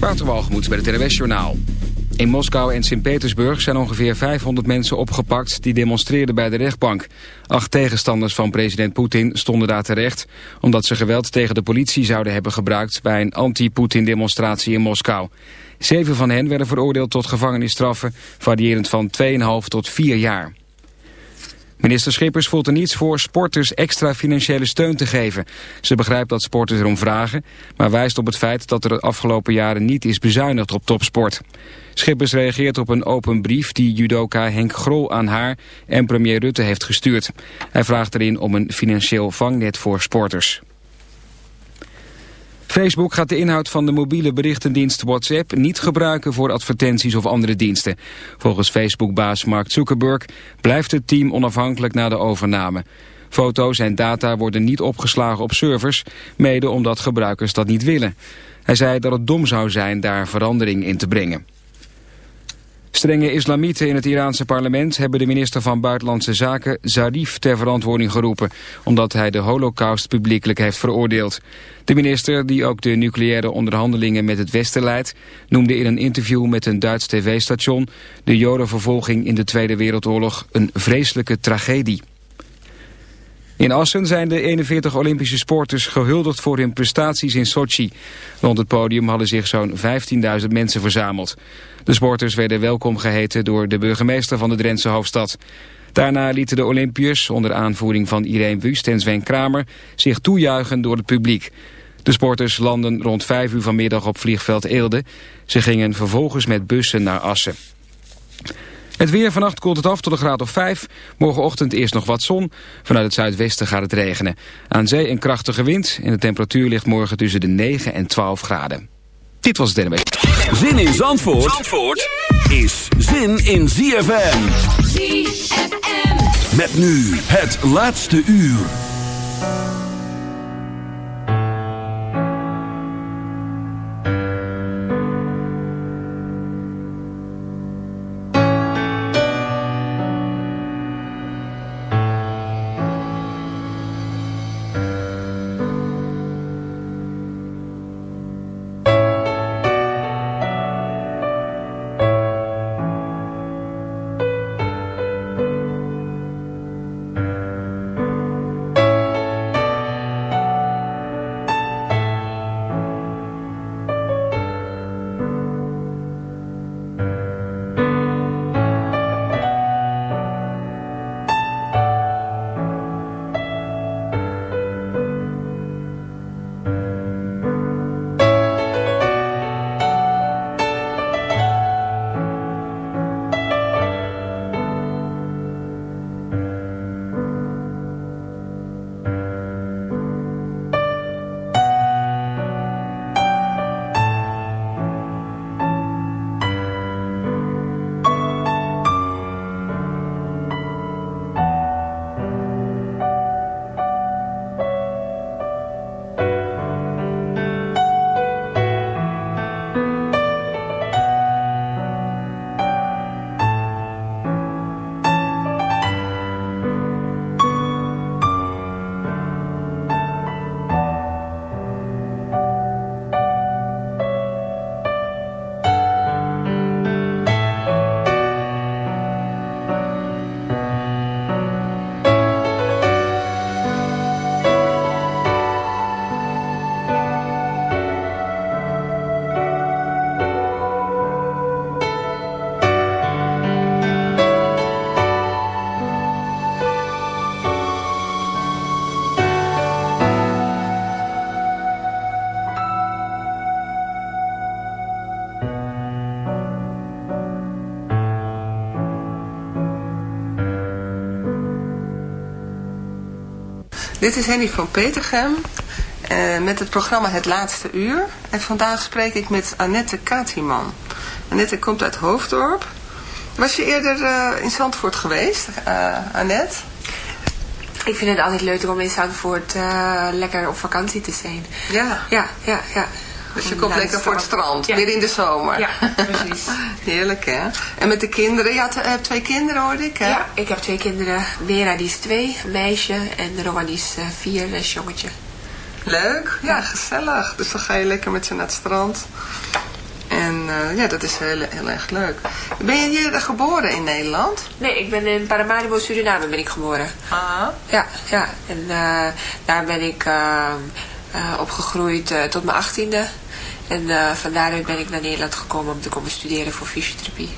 Waterwalgemoed bij het NWS Journaal. In Moskou en Sint-Petersburg zijn ongeveer 500 mensen opgepakt... die demonstreerden bij de rechtbank. Acht tegenstanders van president Poetin stonden daar terecht... omdat ze geweld tegen de politie zouden hebben gebruikt... bij een anti-Poetin-demonstratie in Moskou. Zeven van hen werden veroordeeld tot gevangenisstraffen... variërend van 2,5 tot 4 jaar. Minister Schippers voelt er niets voor sporters extra financiële steun te geven. Ze begrijpt dat sporters erom vragen, maar wijst op het feit dat er de afgelopen jaren niet is bezuinigd op topsport. Schippers reageert op een open brief die judoka Henk Grol aan haar en premier Rutte heeft gestuurd. Hij vraagt erin om een financieel vangnet voor sporters. Facebook gaat de inhoud van de mobiele berichtendienst WhatsApp niet gebruiken voor advertenties of andere diensten. Volgens Facebook-baas Mark Zuckerberg blijft het team onafhankelijk na de overname. Foto's en data worden niet opgeslagen op servers, mede omdat gebruikers dat niet willen. Hij zei dat het dom zou zijn daar verandering in te brengen. Strenge islamieten in het Iraanse parlement hebben de minister van Buitenlandse Zaken Zarif ter verantwoording geroepen, omdat hij de holocaust publiekelijk heeft veroordeeld. De minister, die ook de nucleaire onderhandelingen met het Westen leidt, noemde in een interview met een Duits tv-station de jodenvervolging in de Tweede Wereldoorlog een vreselijke tragedie. In Assen zijn de 41 Olympische sporters gehuldigd voor hun prestaties in Sochi. Rond het podium hadden zich zo'n 15.000 mensen verzameld. De sporters werden welkom geheten door de burgemeester van de Drentse hoofdstad. Daarna lieten de Olympiërs, onder aanvoering van Irene Wust en Sven Kramer, zich toejuichen door het publiek. De sporters landen rond 5 uur vanmiddag op vliegveld Eelde. Ze gingen vervolgens met bussen naar Assen. Het weer vannacht koelt het af tot een graad of 5. Morgenochtend eerst nog wat zon. Vanuit het zuidwesten gaat het regenen. Aan zee een krachtige wind en de temperatuur ligt morgen tussen de 9 en 12 graden. Dit was het NW. Zin in Zandvoort, Zandvoort is zin in ZFM. ZFM. Met nu het laatste uur. Dit is Henny van Petergem uh, met het programma Het Laatste Uur. En vandaag spreek ik met Annette Katiman. Annette komt uit Hoofddorp. Was je eerder uh, in Zandvoort geweest, uh, Annette? Ik vind het altijd leuk om in Zandvoort lekker op vakantie te zijn. Ja? Ja, ja, ja. Dus je komt lekker voor het strand, ja. weer in de zomer. Ja, precies. Heerlijk, hè? En met de kinderen? Je hebt twee kinderen, hoorde ik, hè? Ja, ik heb twee kinderen. Vera, die is twee, een meisje. En Rowan, die is uh, vier, een jongetje. Leuk, ja, gezellig. Dus dan ga je lekker met ze naar het strand. En eh, ja, dat is heel, heel erg leuk. Ben je hier geboren in Nederland? Nee, ik ben in Paramaribo, Suriname ben ik geboren. Ah. Ja, ja. En uh, daar ben ik uh, opgegroeid tot mijn achttiende. En van daaruit ben ik naar Nederland gekomen om te komen studeren voor fysiotherapie.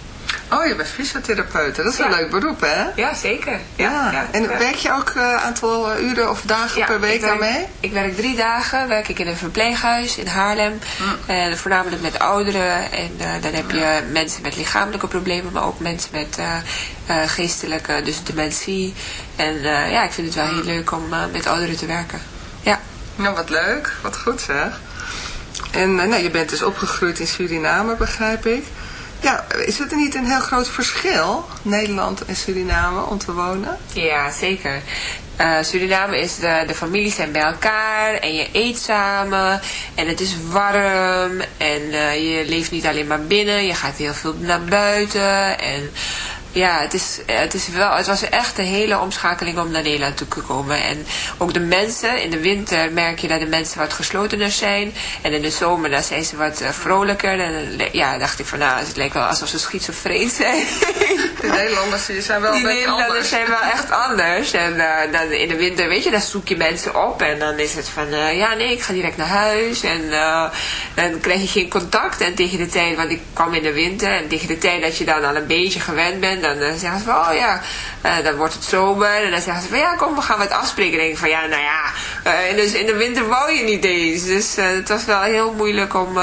Oh, je bent fysiotherapeut. Dat is een leuk beroep, hè? Ja, zeker. Ja. ja. En werk je ook een uh, aantal uren of dagen per week daarmee? Ik werk drie dagen. Werk ik in een verpleeghuis in Haarlem. En voornamelijk met ouderen. En uh, dan heb je mensen met lichamelijke problemen, maar ook mensen met uh, geestelijke, dus dementie. En ja, ik vind het wel heel leuk om met ouderen te werken. Ja. Nou, wat leuk. Wat goed zeg. En nou, je bent dus opgegroeid in Suriname, begrijp ik. Ja, is het niet een heel groot verschil, Nederland en Suriname, om te wonen? Ja, zeker. Uh, Suriname is de, de families zijn bij elkaar en je eet samen en het is warm en uh, je leeft niet alleen maar binnen, je gaat heel veel naar buiten en ja, het, is, het, is wel, het was echt een hele omschakeling om naar Nederland toe te komen. En ook de mensen, in de winter merk je dat de mensen wat geslotener zijn. En in de zomer dan zijn ze wat eh, vrolijker. En ja, dacht ik van nou, het lijkt wel alsof ze schizofreen zijn. De Nederlanders die zijn wel die Nederlanders zijn wel echt anders. En uh, dan in de winter, weet je, dan zoek je mensen op. En dan is het van, uh, ja nee, ik ga direct naar huis. En uh, dan krijg je geen contact. En tegen de tijd, want ik kwam in de winter. En tegen de tijd dat je dan al een beetje gewend bent dan uh, zeggen ze van, oh ja, uh, dan wordt het zomer. En dan zeggen ze van, ja, kom, we gaan wat afspreken. En denk ik van, ja, nou ja, uh, dus in de winter wou je niet eens. Dus het was wel heel moeilijk om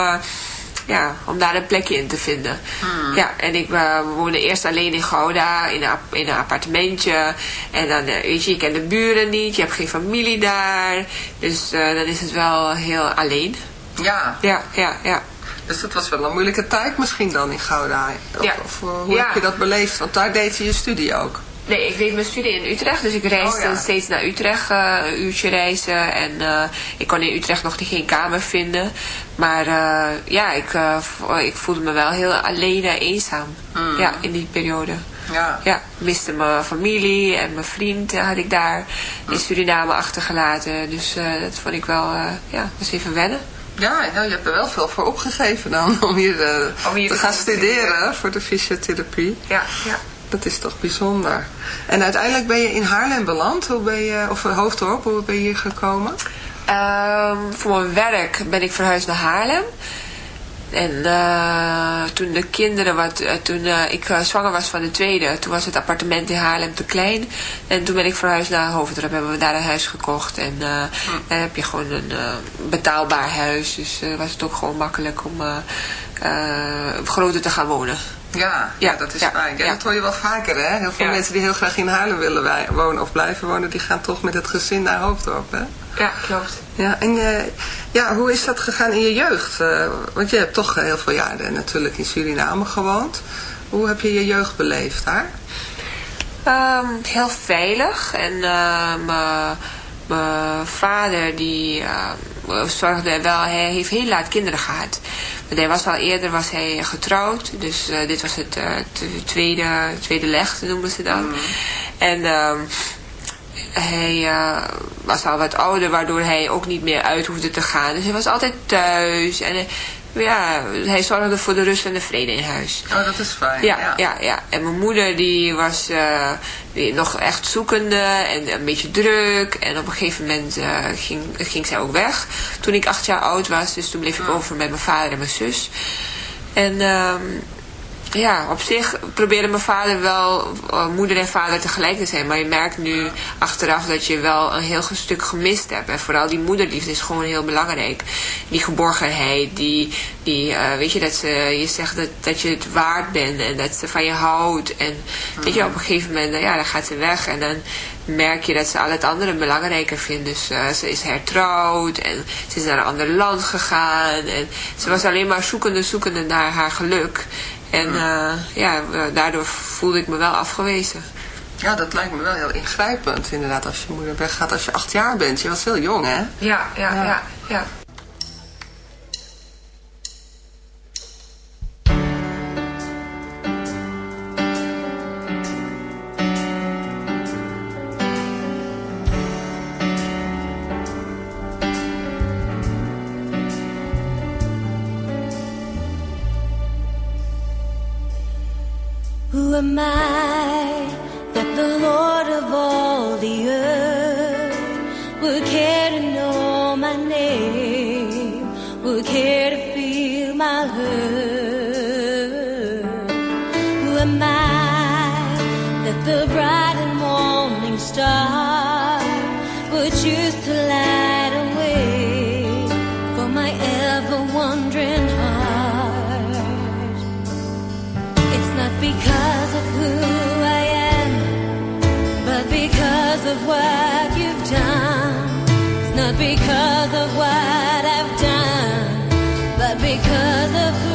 ja, om daar een plekje in te vinden. Hmm. Ja, en ik woonde eerst alleen in Gouda, in een, in een appartementje. En dan, weet je, je kent de buren niet, je hebt geen familie daar. Dus dan is het wel heel alleen. Ja. Ja, ja, ja. Dus dat was wel een moeilijke tijd misschien dan in Gouda. Of, ja. of hoe heb je dat beleefd? Want daar deed je je studie ook. Nee, ik deed mijn studie in Utrecht. Dus ik reisde oh, steeds naar Utrecht, uh, een uurtje reizen. En uh, ik kon in Utrecht nog geen kamer vinden. Maar uh, ja, ik, ik voelde me wel heel alleen en eenzaam. Mm. Ja, in die periode. Ja. ja, miste mijn familie en mijn vriend had ik daar in Suriname achtergelaten. Dus dat vond ik wel, ja, was even wennen. Ja, nou, je hebt er wel veel voor opgegeven dan om hier, uh, om hier te, gaan studeren voor de fysiotherapie. Ja, ja. Dat is toch bijzonder. En uiteindelijk ben je in Haarlem beland, hoe ben je, of Hoofddorp, hoe ben je hier gekomen? Um, voor mijn werk ben ik verhuisd naar Haarlem. En uh, toen de kinderen, wat, uh, toen uh, ik zwanger was van de tweede, toen was het appartement in Haarlem te klein. En toen ben ik verhuisd naar Hoofddorp, hebben we daar een huis gekocht. En hm. dan heb je gewoon een betaalbaar huis. Dus was het ook gewoon makkelijk om groter te gaan wonen. Ja, ja, dat is fijn. Ja, Dat hoor je wel vaker, hè? Heel veel mensen die heel graag in Haarlem willen wonen of blijven wonen, die gaan toch met het gezin naar Hoofddorp, hè? Ja, klopt. Ja, en uh, ja, hoe is dat gegaan in je jeugd? Uh, want je hebt toch heel veel jaren natuurlijk in Suriname gewoond. Hoe heb je je jeugd beleefd daar? Um, heel veilig. En uh, mijn vader die zorgde wel, hij heeft heel laat kinderen gehad. Want hij was al eerder was hij getrouwd. Dus uh, dit was het uh, tweede, tweede leg, noemen ze dat. Mm. En uh, hij was al wat ouder, waardoor hij ook niet meer uit hoefde te gaan. Dus hij was altijd thuis. En ja, hij zorgde voor de rust en de vrede in huis. Oh, dat is fijn. Ja, ja. ja, En mijn moeder die was uh, nog echt zoekende en een beetje druk. En op een gegeven moment uh, ging, ging zij ook weg. Toen ik acht jaar oud was, dus toen bleef ik over met mijn vader en mijn zus. En... Um, ja, op zich probeerde mijn vader wel uh, moeder en vader tegelijk te zijn. Maar je merkt nu achteraf dat je wel een heel stuk gemist hebt. En vooral die moederliefde is gewoon heel belangrijk. Die geborgenheid, die, die uh, weet je, dat ze je zegt dat, dat je het waard bent en dat ze van je houdt. En weet je, op een gegeven moment, ja, dan gaat ze weg en dan merk je dat ze al het andere belangrijker vindt. Dus uh, ze is hertrouwd en ze is naar een ander land gegaan. En ze was alleen maar zoekende, zoekende naar haar geluk. En uh, ja, daardoor voelde ik me wel afgewezen. Ja, dat lijkt me wel heel ingrijpend inderdaad als je moeder weggaat als je acht jaar bent. Je was heel jong hè? Ja, ja, ja. ja, ja. what you've done. It's not because of what I've done, but because of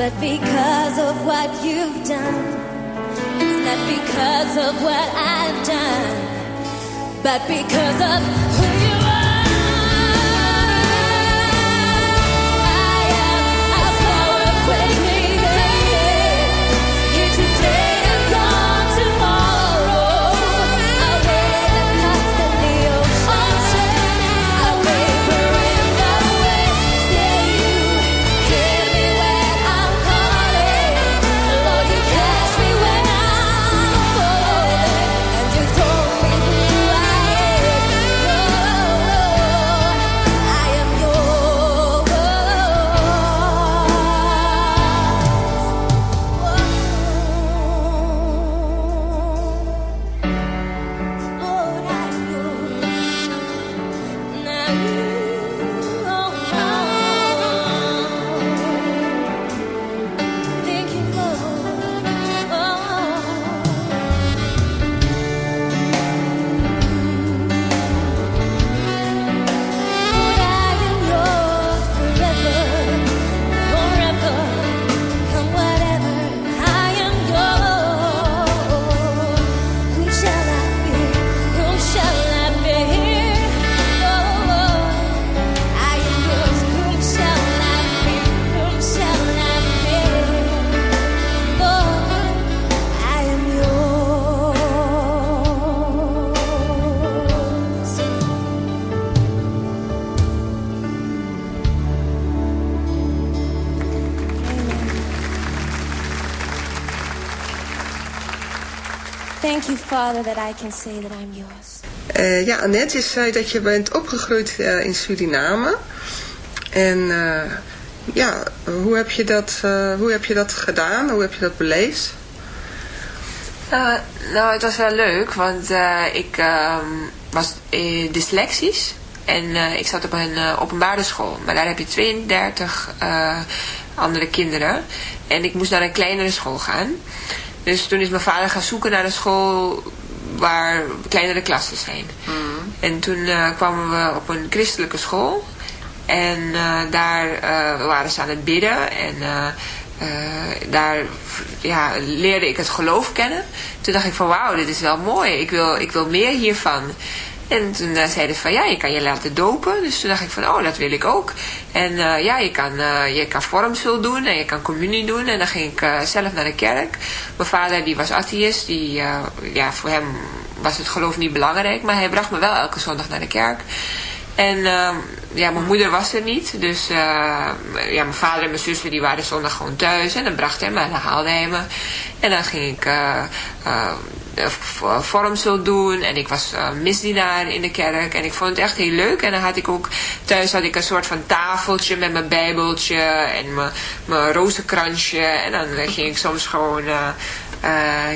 But because of what you've done, it's not because of what I've done, but because of who Father, that I can say that I'm yours. Uh, ja, Annette, je zei dat je bent opgegroeid eh, in Suriname. En eh, ja, hoe heb, je dat, hoe heb je dat gedaan? Hoe heb je dat beleefd? nou, het was wel leuk, want ik ehm, was dyslexisch. En ik zat op een openbare school. Maar daar heb je 32 andere kinderen. En ik moest naar een kleinere school gaan. Dus toen is mijn vader gaan zoeken naar een school waar kleinere klassen zijn. Mm. En toen uh, kwamen we op een christelijke school. En uh, daar uh, waren ze aan het bidden. En daar ja, leerde ik het geloof kennen. Toen dacht ik van wauw, dit is wel mooi. Ik wil, ik wil meer hiervan. En toen uh, zeiden ze van ja, je kan je laten dopen. Dus toen dacht ik van oh, dat wil ik ook. En uh, ja, je kan, uh, je kan vormsel doen en je kan communie doen. En dan ging ik zelf naar de kerk. Mijn vader die was atheïst. Die, ja, voor hem was het geloof niet belangrijk. Maar hij bracht me wel elke zondag naar de kerk. En uh, ja, mijn moeder was er niet. Dus uh, ja, mijn vader en mijn zussen die waren zondag gewoon thuis. En dan bracht hij me en dan haalde hij me. En dan ging ik uh, vormsel doen. En ik was misdienaar in de kerk. En ik vond het echt heel leuk. En dan had ik ook thuis had ik een soort van tafeltje met mijn bijbeltje. En mijn, mijn rozenkransje. En dan ging ik soms gewoon uh,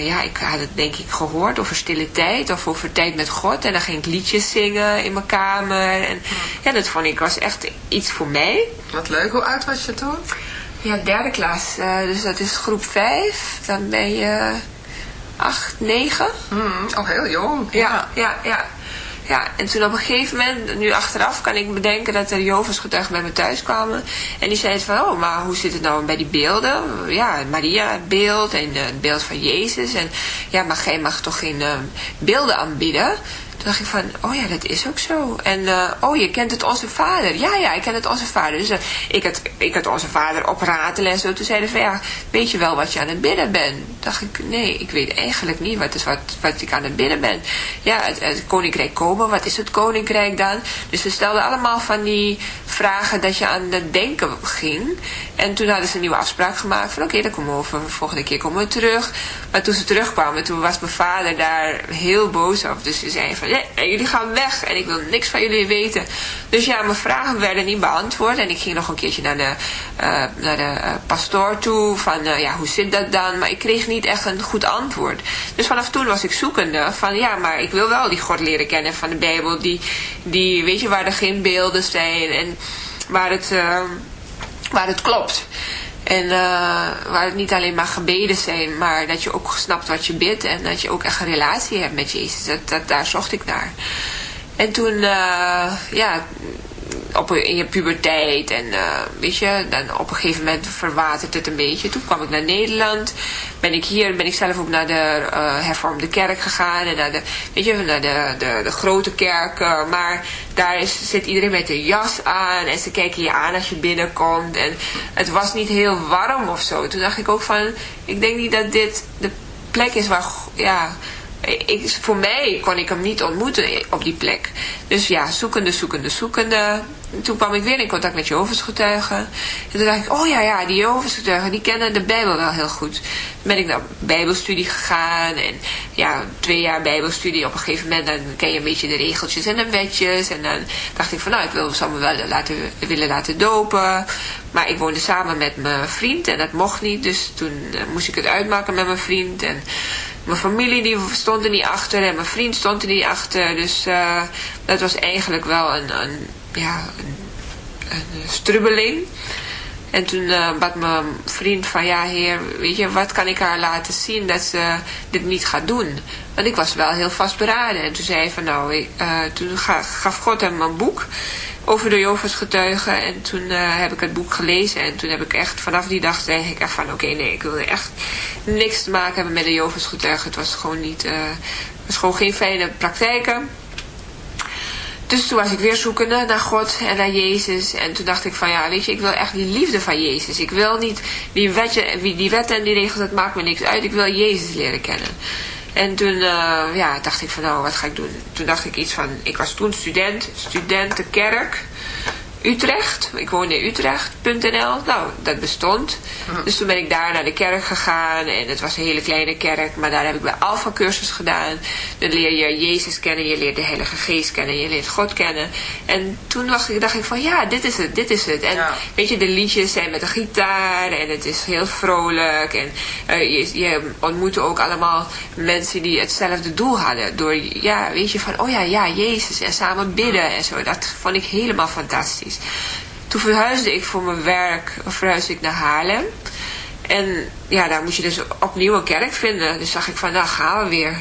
ja, ik had het denk ik gehoord over stille tijd of over tijd met God. En dan ging ik liedjes zingen in mijn kamer. En ja, dat vond ik was echt iets voor mij. Wat leuk. Hoe oud was je toen? Ja, derde klas. Uh, dus dat is groep 5. Dan ben je 8, 9. Mm, oh, heel jong. Ja, ja, ja. Ja, en toen op een gegeven moment, nu achteraf kan ik bedenken dat er Jovens getuigen bij me thuis kwamen. En die zeiden van, oh, maar hoe zit het nou bij die beelden? Ja, Maria beeld en het beeld van Jezus. En ja, maar jij mag toch geen uh, beelden aanbieden? Dacht ik van, oh ja, dat is ook zo. En, uh, oh, je kent het Onze Vader. Ja, ja, ik ken het Onze Vader. Dus uh, ik, had, ik had Onze Vader opratelen en zo. Toen zeiden van, ja, weet je wel wat je aan het bidden bent? dacht ik, nee, ik weet eigenlijk niet wat, is wat, wat ik aan het bidden ben. Ja, het, het koninkrijk komen, wat is het koninkrijk dan? Dus we stelden allemaal van die vragen dat je aan het denken ging. En toen hadden ze een nieuwe afspraak gemaakt van, oké, dan komen we over, volgende keer komen we terug. Maar toen ze terugkwamen, toen was mijn vader daar heel boos op. Dus ze zei van, nee, jullie gaan weg en ik wil niks van jullie weten. Dus ja, mijn vragen werden niet beantwoord. En ik ging nog een keertje naar de, uh, naar de uh, pastoor toe. Van, uh, ja, hoe zit dat dan? Maar ik kreeg niet echt een goed antwoord. Dus vanaf toen was ik zoekende. Van, ja, maar ik wil wel die God leren kennen van de Bijbel. Die, die weet je, waar er geen beelden zijn. En waar het, waar het klopt. En uh, waar het niet alleen maar gebeden zijn, maar dat je ook snapt wat je bidt. En dat je ook echt een relatie hebt met Jezus. Dat, daar zocht ik naar. En toen, uh, ja, op, in je puberteit en uh, weet je, dan op een gegeven moment verwatert het een beetje. Toen kwam ik naar Nederland, ben ik hier, ben ik zelf ook naar de uh, hervormde kerk gegaan en naar de, weet je, naar de, de, de grote kerk. Maar daar zit iedereen met een jas aan en ze kijken je aan als je binnenkomt en het was niet heel warm of zo. Toen dacht ik ook van, ik denk niet dat dit de plek is waar, ja, ik, voor mij kon ik hem niet ontmoeten op die plek. Dus ja, zoekende, zoekende, zoekende. toen kwam ik weer in contact met Jehovah's getuigen. En toen dacht ik, oh ja, ja, die Jehovah's getuigen, die kennen de Bijbel wel heel goed. Toen ben ik naar bijbelstudie gegaan. En ja, twee jaar bijbelstudie. Op een gegeven moment dan ken je een beetje de regeltjes en de wetjes. En dan dacht ik van, nou, ik wil, me wel laten, willen laten dopen. Maar ik woonde samen met mijn vriend en dat mocht niet. Dus toen eh, moest ik het uitmaken met mijn vriend. En mijn familie die stond er niet achter en mijn vriend stond er niet achter. Dus uh, dat was eigenlijk wel een, een ja, een, strubbeling. En toen uh, bad mijn vriend van, ja heer, weet je, wat kan ik haar laten zien dat ze dit niet gaat doen? Want ik was wel heel vastberaden. En toen zei hij van, nou, ik, uh, toen gaf God hem een boek over de Jovens getuigen. En toen uh, heb ik het boek gelezen. En toen heb ik echt, vanaf die dag denk ik echt van, oké, nee, ik wilde echt niks te maken hebben met de Jovens getuigen. Het was gewoon niet, uh, het was gewoon geen fijne praktijken. Dus toen was ik weer zoekende naar God en naar Jezus. En toen dacht ik van ja, weet je, ik wil echt die liefde van Jezus. Ik wil niet die, wetje, die wetten en die regels, dat maakt me niks uit. Ik wil Jezus leren kennen. En toen uh, ja, dacht ik van nou, wat ga ik doen? Toen dacht ik iets van, ik was toen student, studentenkerk. Utrecht. Ik woonde in Utrecht.nl. Nou, dat bestond. Dus toen ben ik daar naar de kerk gegaan. En het was een hele kleine kerk. Maar daar heb ik bij Alpha cursus gedaan. Dan leer je Jezus kennen. Je leert de Heilige Geest kennen. Je leert God kennen. En toen dacht ik, dacht ik van ja, dit is het. Dit is het. En weet je, de liedjes zijn met een gitaar. En het is heel vrolijk. En uh, je, je ontmoet ook allemaal mensen die hetzelfde doel hadden. Door, ja, weet je, van oh ja, ja, Jezus. En samen bidden en zo. Dat vond ik helemaal fantastisch. Toen verhuisde ik voor mijn werk, verhuisde ik naar Haarlem. En ja, daar moet je dus opnieuw een kerk vinden. Dus dacht ik van, nou gaan we weer.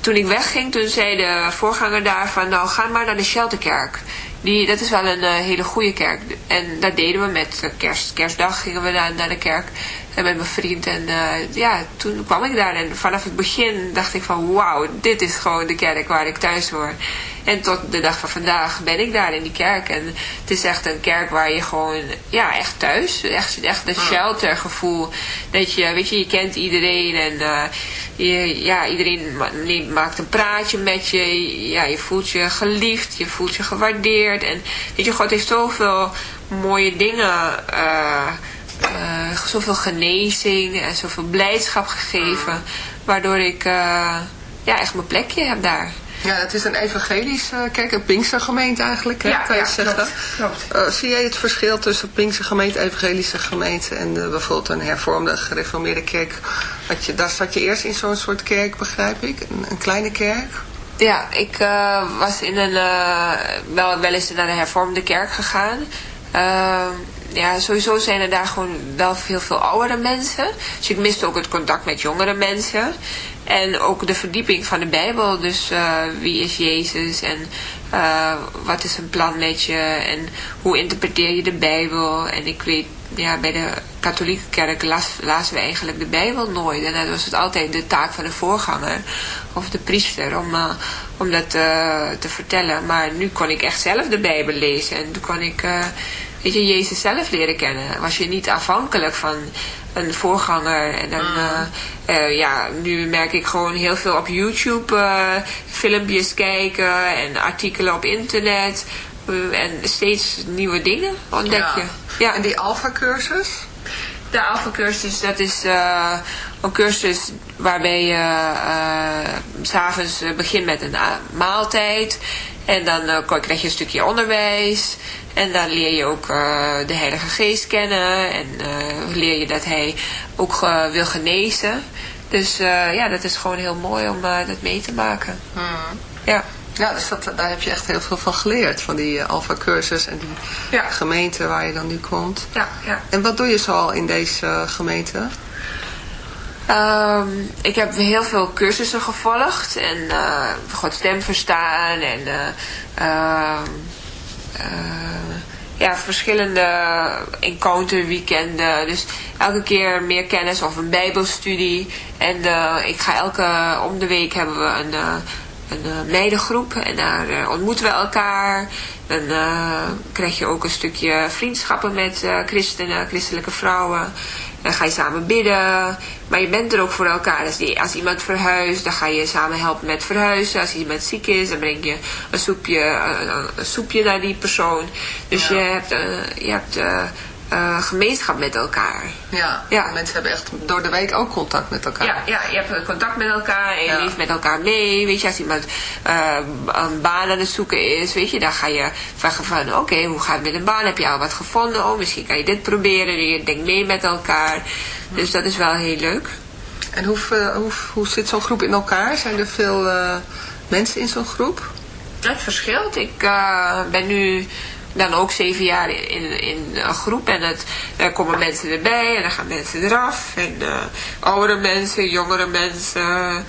Toen ik wegging, toen zei de voorganger daar van, nou ga maar naar de Shelterkerk. Die, dat is wel een uh, hele goede kerk. En dat deden we met kerst, kerstdag gingen we naar de kerk. En met mijn vriend. En uh, ja, toen kwam ik daar. En vanaf het begin dacht ik van wauw, dit is gewoon de kerk waar ik thuis hoor. En tot de dag van vandaag ben ik daar in die kerk. En het is echt een kerk waar je gewoon, ja, echt thuis. Echt, echt een sheltergevoel. Dat je, weet je, je kent iedereen. En uh, je, ja, iedereen maakt een praatje met je. Ja, je voelt je geliefd. Je voelt je gewaardeerd. En weet je, God heeft zoveel mooie dingen... Uh, uh, zoveel genezing en zoveel blijdschap gegeven. Waardoor ik uh, ja, echt mijn plekje heb daar. Ja, het is een evangelische kerk, een Pinkstergemeente eigenlijk, hè, ja, ja, zeggen. Klopt, Uh, zie jij het verschil tussen Pinkstergemeente, evangelische gemeente en uh, bijvoorbeeld een hervormde, gereformeerde kerk? Dat je, daar zat je eerst in zo'n soort kerk, begrijp ik, een, een kleine kerk? Ja, ik uh, was in een, wel, wel eens naar de hervormde kerk gegaan. Ja, sowieso zijn er daar gewoon wel veel, veel oudere mensen. Dus ik miste ook het contact met jongere mensen. En ook de verdieping van de Bijbel. Dus uh, wie is Jezus en uh, wat is zijn plan met je en hoe interpreteer je de Bijbel. En ik weet, ja, bij de katholieke kerk las, lazen we eigenlijk de Bijbel nooit. En dan was het altijd de taak van de voorganger of de priester om, uh, om dat te vertellen. Maar nu kon ik echt zelf de Bijbel lezen en toen kon ik weet je, Jezus zelf leren kennen. Was je niet afhankelijk van een voorganger. En dan, uh, uh, ja, nu merk ik gewoon heel veel op YouTube uh, filmpjes kijken en artikelen op internet. en steeds nieuwe dingen ontdek je. Ja. ja. En die alfa-cursus? De alfa-cursus, dat is een cursus waarbij je s'avonds begint met een maaltijd. En dan krijg je een stukje onderwijs. En dan leer je ook uh, de Heilige Geest kennen. En uh, leer je dat hij ook uh, wil genezen. Dus ja, dat is gewoon heel mooi om dat mee te maken. Hmm. Ja. Ja, dus dat, daar heb je echt heel veel van geleerd. Van die alpha cursus en die ja. gemeente waar je dan nu komt. Ja, ja. En wat doe je zoal in deze gemeente? Um, ik heb heel veel cursussen gevolgd. En uh, God stem verstaan. En uh, uh, ja, verschillende encounter weekenden. Dus elke keer meer kennis of een bijbelstudie. En uh, ik ga elke, om de week hebben we een, uh, een meidengroep. En daar ontmoeten we elkaar. Dan krijg je ook een stukje vriendschappen met christenen, christelijke vrouwen. Dan ga je samen bidden. Maar je bent er ook voor elkaar. Dus als iemand verhuist, dan ga je samen helpen met verhuizen. Als iemand ziek is, dan breng je een soepje, een, een soepje naar die persoon. Dus ja. je hebt, je hebt uh, uh, gemeenschap met elkaar. Ja, ja, mensen hebben echt door de week ook contact met elkaar. Ja, ja je hebt contact met elkaar en je ja. leeft met elkaar mee. Weet je, als iemand uh, een baan aan het zoeken is, weet je, dan ga je vragen van, oké, okay, hoe gaat het met een baan? Heb je al wat gevonden? Oh, misschien kan je dit proberen. En je denkt mee met elkaar. Dus dat is wel heel leuk. En hoe, hoe, hoe zit zo'n groep in elkaar? Zijn er veel uh, mensen in zo'n groep? Het verschilt. Ik ben nu dan ook zeven jaar in, in een groep. En het, komen mensen erbij en dan gaan mensen eraf. En uh, oudere mensen, jongere mensen.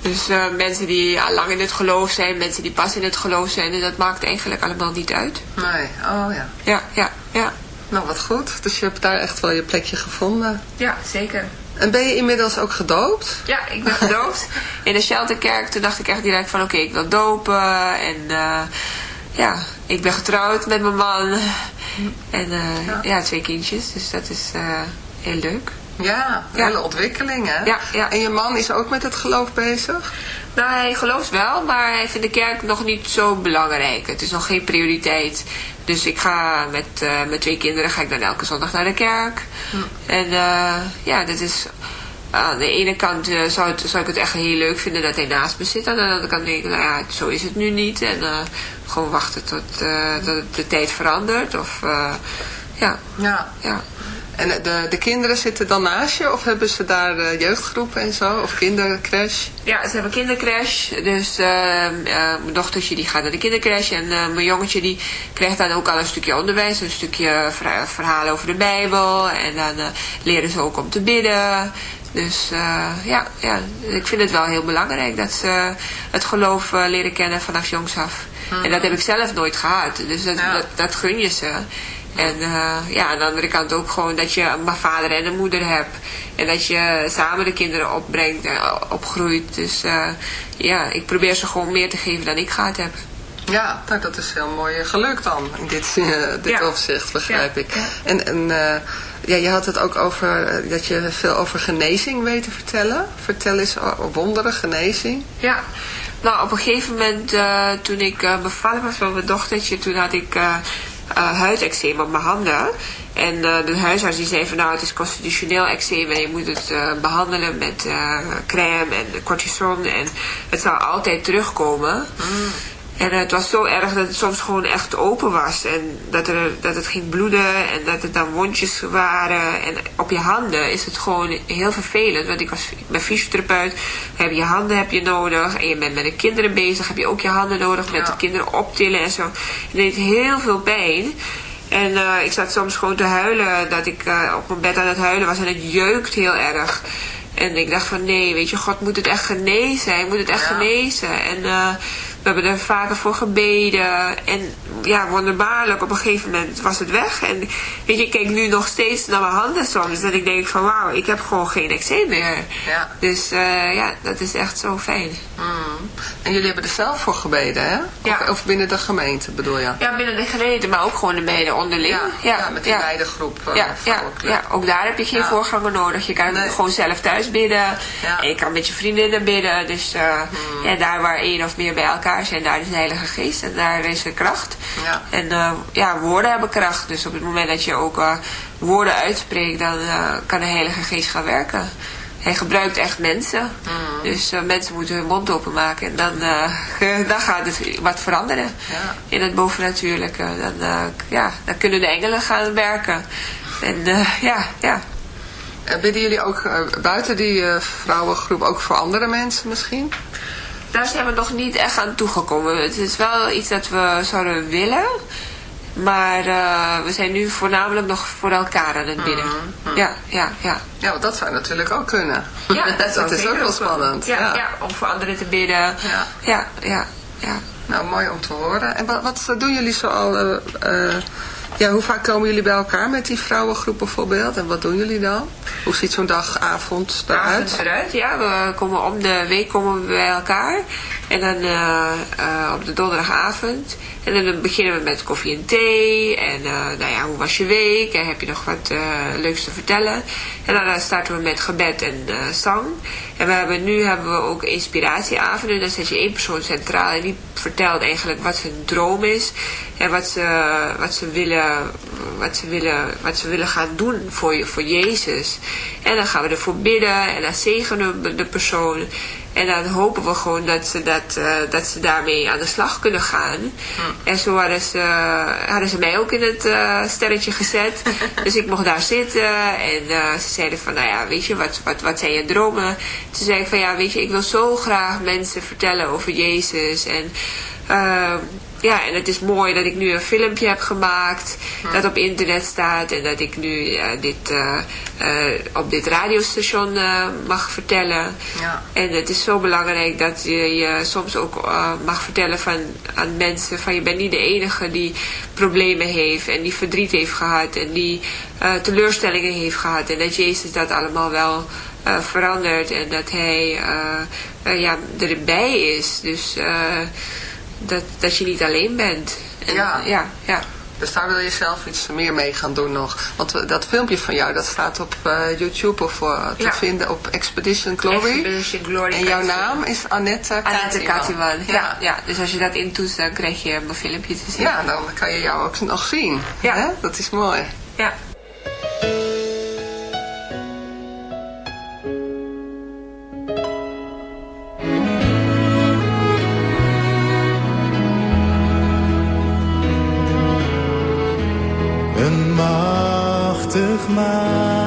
Dus uh, mensen die al lang in het geloof zijn, mensen die pas in het geloof zijn. En dat maakt eigenlijk allemaal niet uit. Nee, oh ja. Ja, ja, ja. Nou, wat goed. Dus je hebt daar echt wel je plekje gevonden. Ja, zeker. En ben je inmiddels ook gedoopt? Ja, ik ben gedoopt. in de Shelterkerk, toen dacht ik echt direct van oké, okay, ik wil dopen. En uh, ja, ik ben getrouwd met mijn man. En uh, ja. ja. twee kindjes. Dus dat is uh, heel leuk. Ja, een hele ontwikkeling hè? Ja, ja. En je man is ook met het geloof bezig? Nou, hij gelooft wel, maar hij vindt de kerk nog niet zo belangrijk. Het is nog geen prioriteit. Dus ik ga met uh, mijn twee kinderen ga ik dan elke zondag naar de kerk. En uh, ja, dat is... Aan de ene kant uh, zou, het, zou ik het echt heel leuk vinden dat hij naast me zit. Aan de andere kant denk ik, nou ja, zo is het nu niet. En gewoon wachten tot dat de tijd verandert. Of ja. Ja. ja. En de, de kinderen zitten dan naast je of hebben ze daar uh, jeugdgroepen en zo? Of kindercrash? Ja, ze hebben kindercrash. Dus uh, mijn dochtertje die gaat naar de kindercrash. En mijn jongetje die krijgt dan ook al een stukje onderwijs. Een stukje verhalen over de Bijbel. En dan leren ze ook om te bidden. Dus ja, ja, ik vind het wel heel belangrijk dat ze het geloof leren kennen vanaf jongs af. En dat heb ik zelf nooit gehad. Dus dat, dat, dat gun je ze. En uh, ja, aan de andere kant ook gewoon dat je een vader en een moeder hebt. En dat je samen de kinderen opbrengt en opgroeit. Dus ja, ik probeer ze gewoon meer te geven dan ik gehad heb. Ja, nou, dat is heel mooi gelukt dan, in dit, uh, dit opzicht, begrijp ik. En, en ja, je had het ook over dat je veel over genezing weet te vertellen. Vertel eens wonderen, genezing. Ja, nou op een gegeven moment toen ik bevallen was van mijn dochtertje, toen had ik uh, huideczeem op mijn handen. En uh, de huisarts die zei van nou het is constitutioneel eczeem en je moet het uh, behandelen met crème en cortison en het zal altijd terugkomen. Mm. En het was zo erg dat het soms gewoon echt open was. En dat, er, dat het ging bloeden en dat het dan wondjes waren. En op je handen is het gewoon heel vervelend. Want ik, was, ik ben fysiotherapeut. Heb je handen heb je nodig. En je bent met de kinderen bezig. Heb je ook je handen nodig. Met de kinderen optillen en zo. Het deed heel veel pijn. En uh, ik zat soms gewoon te huilen. Dat ik uh, op mijn bed aan het huilen was. En het jeukt heel erg. En ik dacht van nee, weet je, God moet het echt genezen. Hij moet het echt genezen. En... Uh, we hebben er vaker voor gebeden. En ja, wonderbaarlijk, op een gegeven moment was het weg. En weet je, ik kijk nu nog steeds naar mijn handen soms. Dat ik denk van wauw, ik heb gewoon geen eczeem meer. Ja. Dus uh, ja, dat is echt zo fijn. Mm. En jullie hebben er zelf voor gebeden, hè? Ja. Of, binnen de gemeente bedoel je? Ja, binnen de gemeente, maar ook gewoon de beide onderling. Ja, ja. met die beide groep. Uh, ja, ja, ook daar heb je geen voorganger nodig. Je kan gewoon zelf thuis bidden. En je kan met je vriendinnen bidden. Dus uh, mm. ja, daar waar één of meer bij elkaar zijn, daar is de Heilige Geest en daar is er kracht. Ja. En uh, ja, woorden hebben kracht. Dus op het moment dat je ook uh, woorden uitspreekt, dan uh, kan de Heilige Geest gaan werken. Hij gebruikt echt mensen. Mm. Dus mensen moeten hun mond openmaken. En dan, dan gaat het wat veranderen ja. in het bovennatuurlijke. Dan, ja, dan kunnen de engelen gaan werken. En ja, ja. Bidden jullie ook buiten die vrouwengroep ook voor andere mensen misschien? Daar zijn we nog niet echt aan toegekomen. Het is wel iets dat we zouden willen. Maar uh, we zijn nu voornamelijk nog voor elkaar aan het bidden. Mm Ja, ja, ja. Ja, want dat zou natuurlijk ook kunnen. Ja, dat, is ook wel spannend. Ja, ja, ja. om voor anderen te bidden. Ja, ja, ja. ja. Nou, mooi om te horen. En wat, wat doen jullie zo al... Uh, uh, ja, hoe vaak komen jullie bij elkaar met die vrouwengroep bijvoorbeeld? En wat doen jullie dan? Hoe ziet zo'n dagavond eruit? eruit, ja. We komen om de week komen we bij elkaar. En dan uh, uh, op de donderdagavond. En dan beginnen we met koffie en thee. En uh, nou ja, hoe was je week? En heb je nog wat leuks te vertellen? En dan starten we met gebed en zang. En we hebben, nu hebben we ook inspiratieavonden. Dan zet je één persoon centraal en die vertelt eigenlijk wat zijn droom is. En wat ze, wat ze, willen, wat ze, willen, wat ze willen gaan doen voor, voor Jezus. En dan gaan we ervoor bidden en dan zegenen we de persoon. En dan hopen we gewoon dat ze, dat, uh, dat ze daarmee aan de slag kunnen gaan. Hm. En zo hadden ze, hadden ze mij ook in het uh, sterretje gezet. dus ik mocht daar zitten. En uh, ze zeiden van, nou ja, weet je, wat, wat, wat zijn je dromen? Toen zei ik van, ja, weet je, ik wil zo graag mensen vertellen over Jezus. En ehm, ja, en het is mooi dat ik nu een filmpje heb gemaakt dat op internet staat en dat ik nu uh, dit uh, uh, op dit radiostation mag vertellen. Ja. En het is zo belangrijk dat je, je soms ook mag vertellen van, aan mensen van je bent niet de enige die problemen heeft en die verdriet heeft gehad en die teleurstellingen heeft gehad en dat Jezus dat allemaal wel verandert en dat hij ja, erbij is. Dus dat, dat je niet alleen bent. En, ja. ja. Ja, Dus daar wil je zelf iets meer mee gaan doen nog. Want dat filmpje van jou, dat staat op uh, YouTube of uh, te vinden op Expedition Glory. Expedition Glory. En jouw naam is Annette Annette Katiman. Ja, ja. Dus als je dat intoetst, dan krijg je een filmpje te zien. Ja, dan kan je jou ook nog zien. Ja. Hè? Dat is mooi. Ja. zich maar.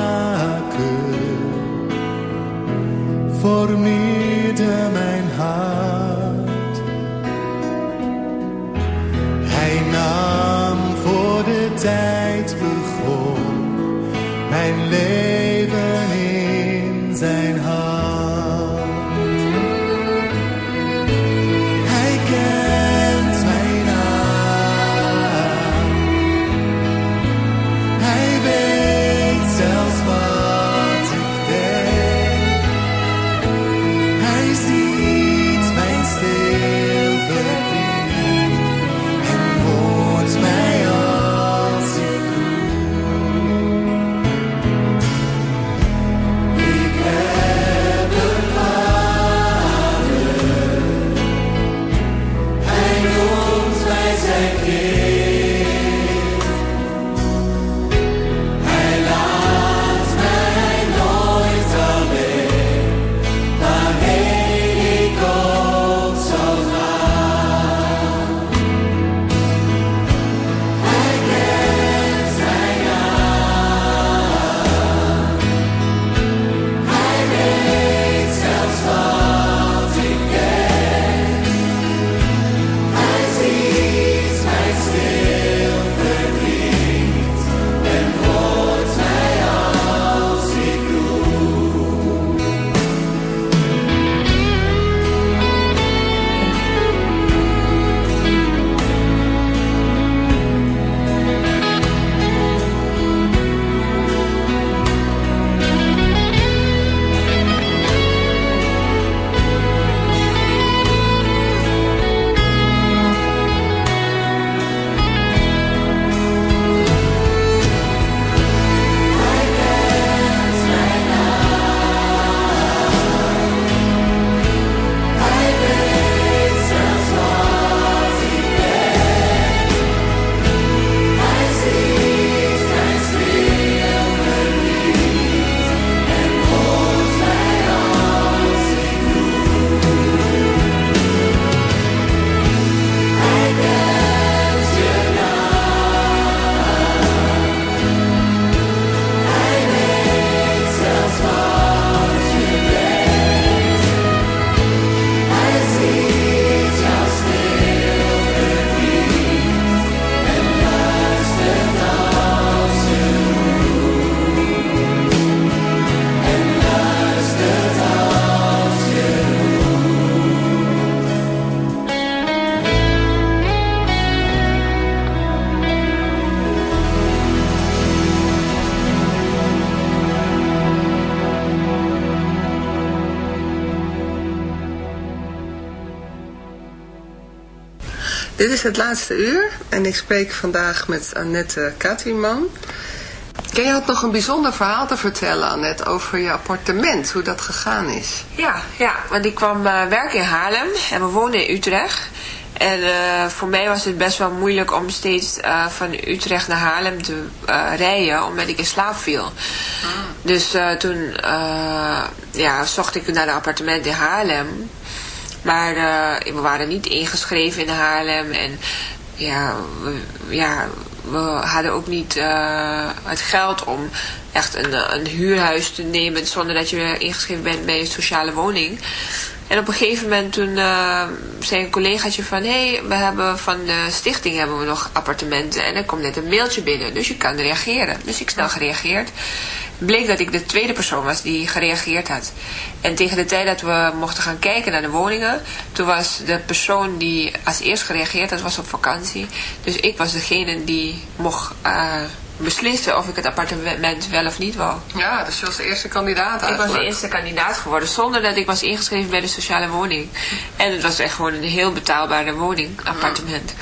Dit is het laatste uur en ik spreek vandaag met Annette Katiman. Ken je had nog een bijzonder verhaal te vertellen, Annette, over je appartement, hoe dat gegaan is? Ja, ja want ik kwam uh, werken in Haarlem en we woonden in Utrecht. En uh, voor mij was het best wel moeilijk om steeds uh, van Utrecht naar Haarlem te rijden, omdat ik in slaap viel. Ah. Dus toen ja, zocht ik naar een appartement in Haarlem. Maar uh, we waren niet ingeschreven in Haarlem. En ja, we, ja, we hadden ook niet uh, het geld om echt een, een huurhuis te nemen zonder dat je ingeschreven bent bij een sociale woning. En op een gegeven moment toen uh, zei een collegaatje van... hé, hey, we hebben van de stichting hebben we nog appartementen. En er komt net een mailtje binnen, dus je kan reageren. Dus ik snel gereageerd bleek dat ik de tweede persoon was die gereageerd had. En tegen de tijd dat we mochten gaan kijken naar de woningen, toen was de persoon die als eerst gereageerd had, was op vakantie. Dus ik was degene die mocht uh, beslissen of ik het appartement wel of niet wou. Ja, dus je was de eerste kandidaat eigenlijk. Ik was de eerste kandidaat geworden, zonder dat ik was ingeschreven bij de sociale woning. En het was echt gewoon een heel betaalbare woning, appartement.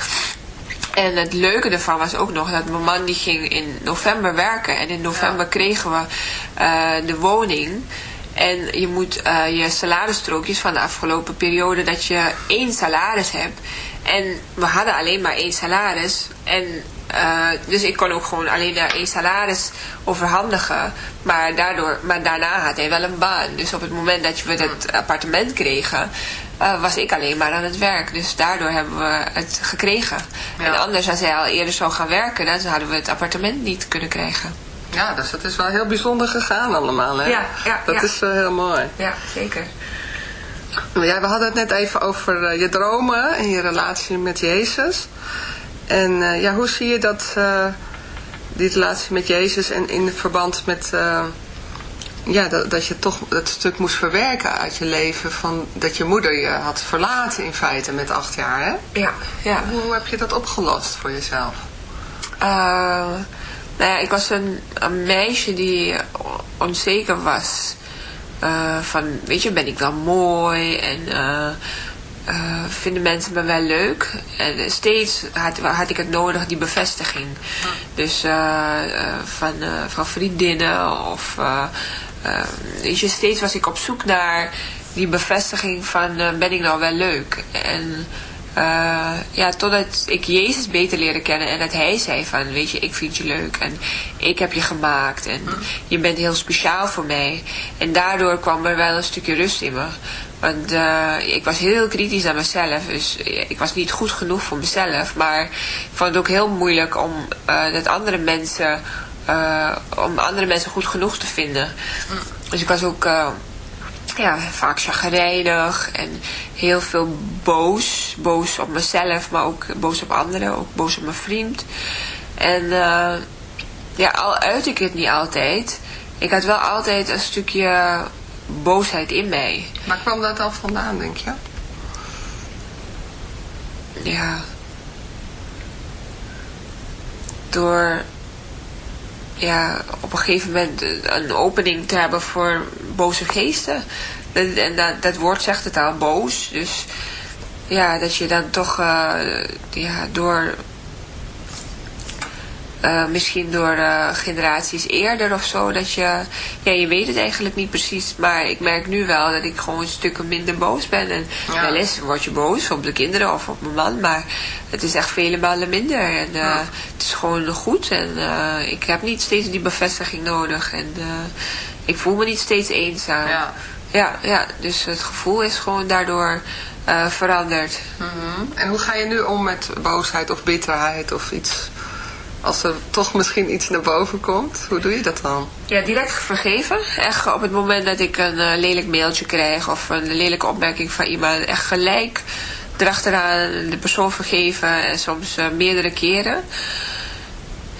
En het leuke ervan was ook nog dat mijn man die ging in november werken. En in november kregen we uh, de woning. En je moet uh, je salarisstrookjes van de afgelopen periode, dat je één salaris hebt. En we hadden alleen maar één salaris. En uh, dus ik kon ook gewoon alleen daar één salaris overhandigen. Maar, daardoor, maar daarna had hij wel een baan. Dus op het moment dat we het appartement kregen, uh, was ik alleen maar aan het werk. Dus daardoor hebben we het gekregen. Ja. En anders, als hij al eerder zou gaan werken, dan hadden we het appartement niet kunnen krijgen. Ja, dus dat is wel heel bijzonder gegaan allemaal, hè? Ja, ja Dat ja. is wel heel mooi. Ja, zeker. Ja, we hadden het net even over uh, je dromen en je relatie met Jezus. En uh, ja, hoe zie je dat, uh, die relatie met Jezus en in verband met, ja, dat, dat je toch dat stuk moest verwerken uit je leven van dat je moeder je had verlaten in feite met acht jaar, hè? Ja, ja. Hoe heb je dat opgelost voor jezelf? nou ja, ik was een, een meisje die onzeker was. Uh, van, weet je, ben ik wel mooi en uh, uh, vinden mensen me wel leuk. En steeds had, had ik het nodig, die bevestiging. Dus van, van vriendinnen of, weet je, steeds was ik op zoek naar die bevestiging van, ben ik nou wel leuk? En uh, ja, totdat ik Jezus beter leerde kennen en dat hij zei van, weet je, ik vind je leuk en ik heb je gemaakt en je bent heel speciaal voor mij. En daardoor kwam er wel een stukje rust in me. Want uh, ik was heel kritisch aan mezelf, dus ik was niet goed genoeg voor mezelf. Maar ik vond het ook heel moeilijk om uh, dat andere mensen, om andere mensen goed genoeg te vinden. Dus ik was ook ja, vaak chagrijnig en heel veel boos. Boos op mezelf, maar ook boos op anderen, ook boos op mijn vriend. En uh, ja, al uit ik het niet altijd. Ik had wel altijd een stukje boosheid in mij. Maar kwam dat al vandaan, denk je? Ja. Door ja, op een gegeven moment een opening te hebben voor boze geesten. En dat, dat woord zegt het al, boos. Dus ja, dat je dan toch uh, ja, door... Uh, misschien door uh, generaties eerder of zo, dat je, ja, je weet het eigenlijk niet precies, maar ik merk nu wel dat ik gewoon stukken minder boos ben. En ja. wel eens word je boos op de kinderen of op mijn man, maar het is echt vele malen minder. En uh, ja. het is gewoon goed en ik heb niet steeds die bevestiging nodig en ik voel me niet steeds eenzaam. Ja. Ja, ja, dus het gevoel is gewoon daardoor veranderd. Mm -hmm. En hoe ga je nu om met boosheid of bitterheid of iets? Als er toch misschien iets naar boven komt, hoe doe je dat dan? Ja, direct vergeven. Echt op het moment dat ik een uh, lelijk mailtje krijg of een lelijke opmerking van iemand, echt gelijk erachteraan de persoon vergeven en soms uh, meerdere keren.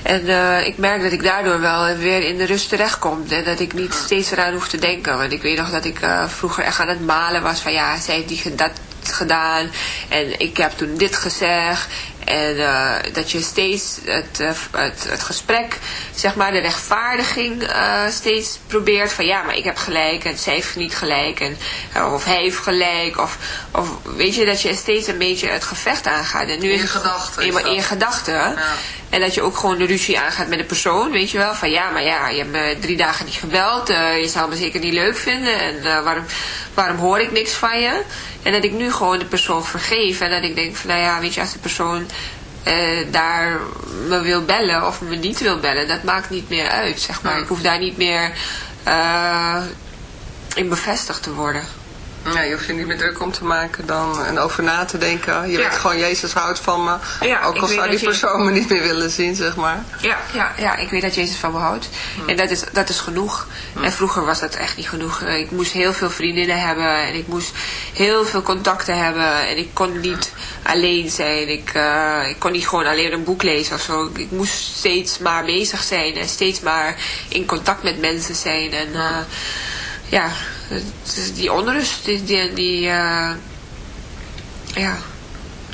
En uh, ik merk dat ik daardoor wel weer in de rust terechtkom. En dat ik niet steeds eraan hoef te denken. Want ik weet nog dat ik vroeger echt aan het malen was. Van ja, zij heeft die, dat gedaan. En ik heb toen dit gezegd. En uh, dat je steeds het, het, het gesprek, zeg maar, de rechtvaardiging steeds probeert. Van ja, maar ik heb gelijk en zij heeft niet gelijk. En, of hij heeft gelijk. Of, of weet je, dat je steeds een beetje het gevecht aangaat. En nu in gedachten. In, in gedachten. Ja. En dat je ook gewoon de ruzie aangaat met de persoon, weet je wel. Van ja, maar ja, je hebt me drie dagen niet gebeld. Uh, je zal me zeker niet leuk vinden. En uh, waarom, waarom hoor ik niks van je? En dat ik nu gewoon de persoon vergeef. En dat ik denk van, nou ja, weet je, als de persoon uh, daar me wil bellen of me niet wil bellen, dat maakt niet meer uit, zeg maar. Ik hoef daar niet meer in bevestigd te worden. Ja, je hoeft je niet meer druk om te maken dan en over na te denken. Je ja. weet gewoon, Jezus houdt van me. Ja, ook al zou die persoon je... me niet meer willen zien, zeg maar. Ja, ja, ja ik weet dat Jezus van me houdt. Hmm. En dat is, dat is genoeg. Hmm. En vroeger was dat echt niet genoeg. Ik moest heel veel vriendinnen hebben. En ik moest heel veel contacten hebben. En ik kon niet alleen zijn. Ik, uh, ik kon niet gewoon alleen een boek lezen of zo. Ik moest steeds maar bezig zijn. En steeds maar in contact met mensen zijn. En uh, ja die onrust, die, die, die uh, ja,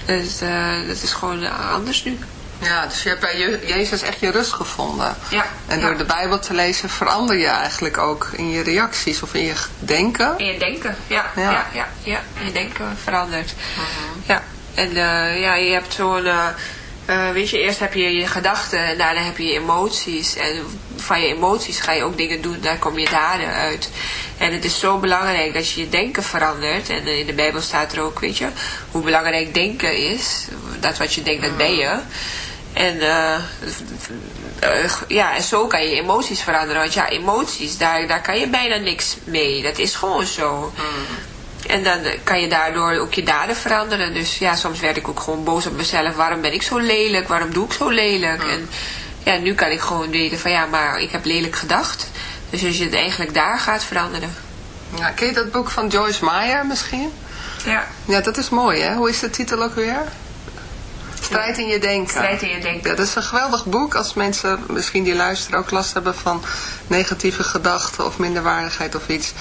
dat is, uh, dat is gewoon anders nu. Ja, dus je hebt bij Jezus echt je rust gevonden. Ja. En door ja. de Bijbel te lezen verander je eigenlijk ook in je reacties of in je denken. In je denken, ja. Ja, ja, ja, je denken verandert. Uh -huh. Ja. En uh, ja, je hebt zo'n Eh, weet je, eerst heb je je gedachten en daarna heb je je emoties. En van je emoties ga je ook dingen doen, daar kom je daden uit. En het is zo belangrijk dat je je denken verandert. En in de Bijbel staat er ook, weet je, hoe belangrijk denken is. Dat wat je denkt, dat ben je. En uh, ja, en zo kan je emoties veranderen. Want ja, emoties, daar, daar kan je bijna niks mee. Dat is gewoon zo. En dan kan je daardoor ook je daden veranderen. Dus ja, soms werd ik ook gewoon boos op mezelf. Waarom ben ik zo lelijk? Waarom doe ik zo lelijk? En ja, nu kan ik gewoon weten van ja, maar ik heb lelijk gedacht. Dus als je het eigenlijk daar gaat veranderen. Ja, ken je dat boek van Joyce Meyer misschien? Ja. Ja, dat is mooi hè. Hoe is de titel ook weer? Strijd in je denken. Strijd in je denken. Ja, dat is een geweldig boek als mensen misschien die luisteren ook last hebben van negatieve gedachten of minderwaardigheid of iets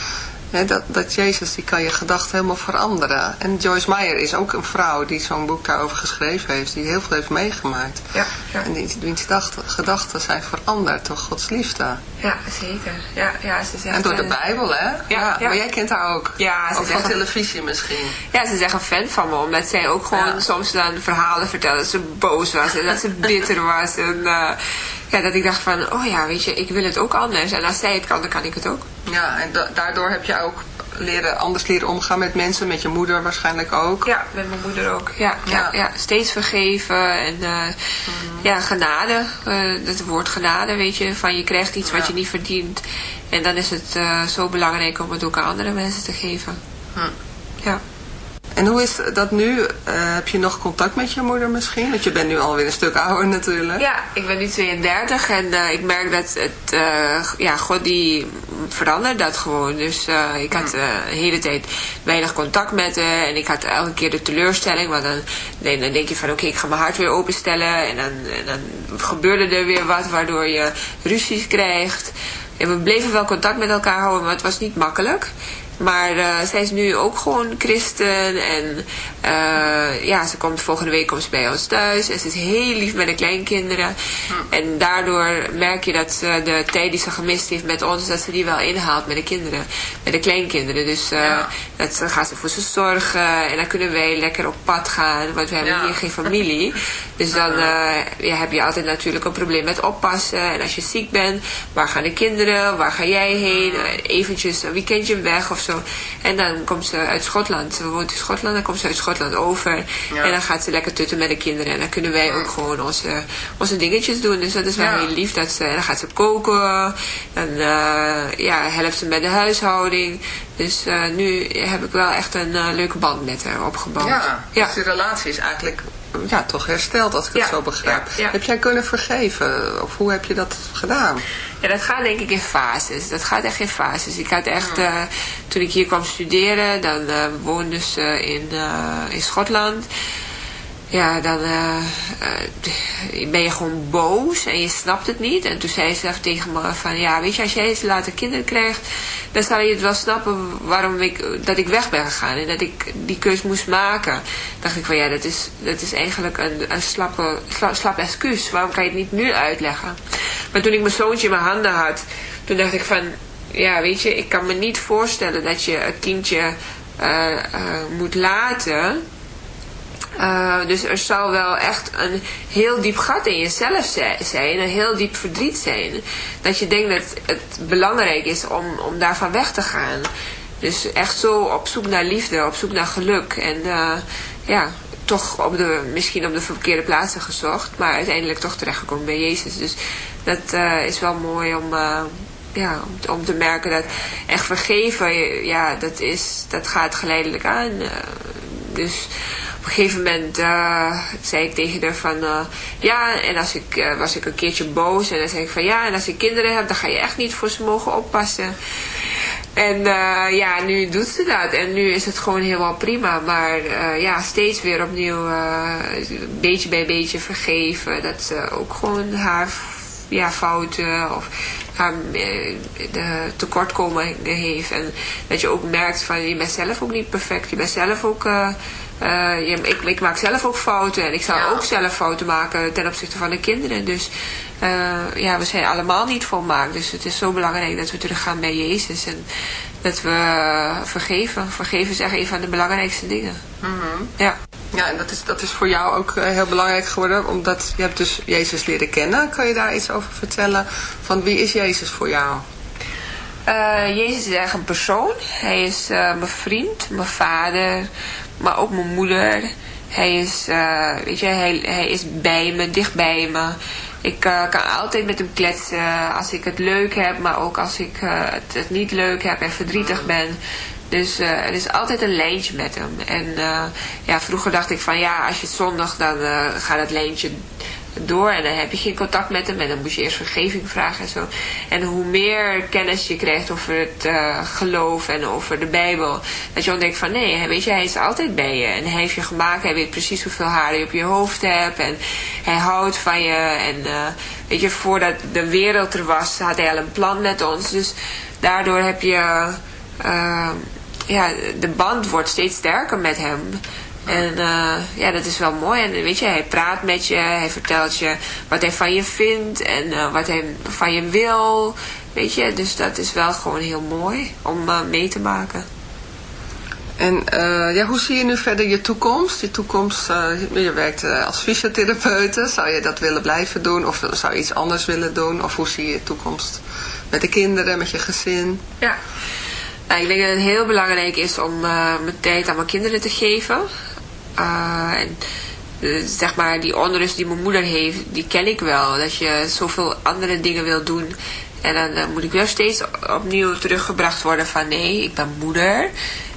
dat, dat Jezus, die kan je gedachten helemaal veranderen. En Joyce Meyer is ook een vrouw die zo'n boek daarover geschreven heeft. Die heel veel heeft meegemaakt. Ja, ja. En die, wiens gedachten zijn veranderd door Gods liefde. Ja, zeker. Ja, ja, ze zegt, en door de Bijbel, hè? Ja, ja, Maar jij kent haar ook. Ja, ze ook van televisie misschien. Ja, ze is echt een fan van me. Omdat zij ook gewoon soms dan verhalen vertelde dat ze boos was. En dat ze bitter was. En uh, ja, dat ik dacht van, oh ja, weet je, ik wil het ook anders. En als zij het kan, dan kan ik het ook. Ja, en daardoor heb je ook leren, anders leren omgaan met mensen, met je moeder waarschijnlijk ook. Ja, met mijn moeder ook. Ja, ja. ja, steeds vergeven en uh, ja, genade. Uh, het woord genade, weet je, van je krijgt iets wat je niet verdient. En dan is het uh, zo belangrijk om het ook aan andere mensen te geven. Hm. Ja. En hoe is dat nu? Uh, heb je nog contact met je moeder misschien? Want je bent nu alweer een stuk ouder natuurlijk. Ja, ik ben nu 32 en uh, ik merk dat het, uh, ja, God die verandert dat gewoon. Dus ik had de hele tijd weinig contact met haar en ik had elke keer de teleurstelling. Want dan, dan denk je van oké, ik ga mijn hart weer openstellen en dan, en dan gebeurde er weer wat waardoor je ruzies krijgt. En we bleven wel contact met elkaar houden, maar het was niet makkelijk. Maar uh, zij is nu ook gewoon christen. En uh, ja, ze komt volgende week komt ze bij ons thuis. En ze is heel lief met de kleinkinderen. Hm. En daardoor merk je dat ze de tijd die ze gemist heeft met ons, dat ze die wel inhaalt met de kinderen. Met de kleinkinderen. Dus uh, ja. dat gaat ze voor ze zorgen. En dan kunnen wij lekker op pad gaan. Want we hebben ja. hier geen familie. Dus dan ja, heb je altijd natuurlijk een probleem met oppassen. En als je ziek bent, waar gaan de kinderen? Waar ga jij heen? Eventjes een weekendje weg of zo. En dan komt ze uit Schotland. Ze woont in Schotland, dan komt ze uit Schotland over. En dan gaat ze lekker tutten met de kinderen. En dan kunnen wij ook gewoon onze, onze dingetjes doen. Dus dat is wel heel lief. Dat ze, en dan gaat ze koken. Dan uh, ja, helpt ze met de huishouding. Dus uh, nu heb ik wel echt een uh, leuke band met haar opgebouwd. Ja, ja. dus de relatie is eigenlijk ja, toch hersteld als ik het zo begrijp. Heb jij kunnen vergeven? Of hoe heb je dat gedaan? Ja, dat gaat denk ik in fases. Dat gaat echt in fases. Ik had echt, uh, toen ik hier kwam studeren, dan uh, woonde ze in, uh, in Schotland ja, dan uh, ben je gewoon boos en je snapt het niet. En toen zei ze tegen me van, ja, weet je, als jij eens later kinderen krijgt, dan zal je het wel snappen waarom ik, dat ik weg ben gegaan en dat ik die keus moest maken. dacht ik van, ja, dat is, dat is eigenlijk een, een slappe, sla, slap excuus. Waarom kan je het niet nu uitleggen? Maar toen ik mijn zoontje in mijn handen had, toen dacht ik van, ja, weet je, ik kan me niet voorstellen dat je het kindje moet laten uh, dus er zal wel echt een heel diep gat in jezelf zijn, een heel diep verdriet zijn. Dat je denkt dat het belangrijk is om, om daarvan weg te gaan. Dus echt zo op zoek naar liefde, op zoek naar geluk. En uh, ja, toch op de, misschien op de verkeerde plaatsen gezocht, maar uiteindelijk toch terechtgekomen bij Jezus. Dus dat uh, is wel mooi om, ja, om, te merken dat echt vergeven, ja, dat, is, dat gaat geleidelijk aan. Dus op een gegeven moment uh, zei ik tegen haar van, uh, ja, en als ik, uh, was ik een keertje boos. En dan zei ik van, ja, en als ik kinderen heb, dan ga je echt niet voor ze mogen oppassen. En ja, nu doet ze dat. En nu is het gewoon helemaal prima. Maar ja, steeds weer opnieuw, beetje bij beetje vergeven. Dat ze ook gewoon haar ja, fouten of haar de tekortkomingen heeft. En dat je ook merkt van, je bent zelf ook niet perfect. Je bent zelf ook uh, ik, ik, maak zelf ook fouten en ik zou ook zelf fouten maken ten opzichte van de kinderen. Dus uh, ja, we zijn allemaal niet volmaakt. Dus het is zo belangrijk dat we teruggaan bij Jezus en dat we vergeven. Vergeven is echt een van de belangrijkste dingen. Mm Ja. Ja, en dat is, dat is voor jou ook heel belangrijk geworden, omdat je hebt dus Jezus leren kennen. Kan je daar iets over vertellen? Van wie is Jezus voor jou? Jezus is echt een persoon. Hij is mijn vriend, mijn vader, maar ook mijn moeder. Hij is, weet je, hij, hij is bij me, dicht bij me. Ik uh, kan altijd met hem kletsen als ik het leuk heb, maar ook als ik uh, het, het, niet leuk heb en verdrietig ben. Dus er is altijd een lijntje met hem. En ja, vroeger dacht ik van ja, als je zondag dan gaat het lijntje door en dan heb je geen contact met hem en dan moet je eerst vergeving vragen en zo. En hoe meer kennis je krijgt over het uh, geloof en over de Bijbel, dat je dan denkt van nee, weet je, hij is altijd bij je en hij heeft je gemaakt, hij weet precies hoeveel haar je op je hoofd hebt en hij houdt van je en uh, weet je, voordat de wereld er was, had hij al een plan met ons. Dus daardoor heb je, uh, ja, de band wordt steeds sterker met hem. En uh, ja, dat is wel mooi. En weet je, hij praat met je, hij vertelt je wat hij van je vindt en uh, wat hij van je wil. Weet je, dus dat is wel gewoon heel mooi om uh, mee te maken. En ja, hoe zie je nu verder je toekomst? Je toekomst, je werkt als fysiotherapeute. Zou je dat willen blijven doen? Of zou je iets anders willen doen? Of hoe zie je je toekomst met de kinderen, met je gezin? Ja. Nou, ik denk dat het heel belangrijk is om mijn tijd aan mijn kinderen te geven. Uh, zeg maar, die onrust die mijn moeder heeft, die ken ik wel. Dat je zoveel andere dingen wil doen. En dan uh, moet ik wel steeds opnieuw teruggebracht worden van nee, ik ben moeder.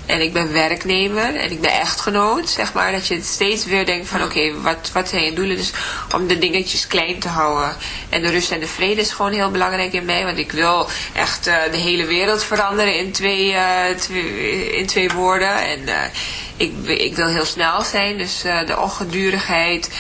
En ik ben werknemer en ik ben echtgenoot, zeg maar. Dat je steeds weer denkt van oké, wat, wat zijn je doelen? Dus om de dingetjes klein te houden. En de rust en de vrede is gewoon heel belangrijk in mij. Want ik wil echt uh, de hele wereld veranderen in twee, twee, in twee woorden. En uh, ik, ik wil heel snel zijn. Dus de ongedurigheid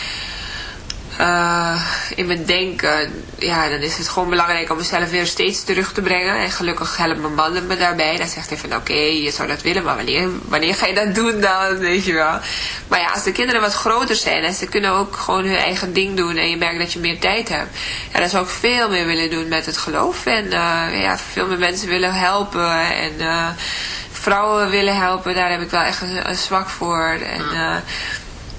uh, in mijn denken, ja, dan is het gewoon belangrijk om mezelf weer steeds terug te brengen. En gelukkig helpt mijn man me daarbij. Dan zegt hij van, oké, je zou dat willen, maar wanneer, wanneer ga je dat doen dan, weet je wel. Maar ja, als de kinderen wat groter zijn en ze kunnen ook gewoon hun eigen ding doen en je merkt dat je meer tijd hebt. Ja, dan zou ik veel meer willen doen met het geloof. En uh, ja, veel meer mensen willen helpen en uh, vrouwen willen helpen. Daar heb ik wel echt een, een zwak voor. En...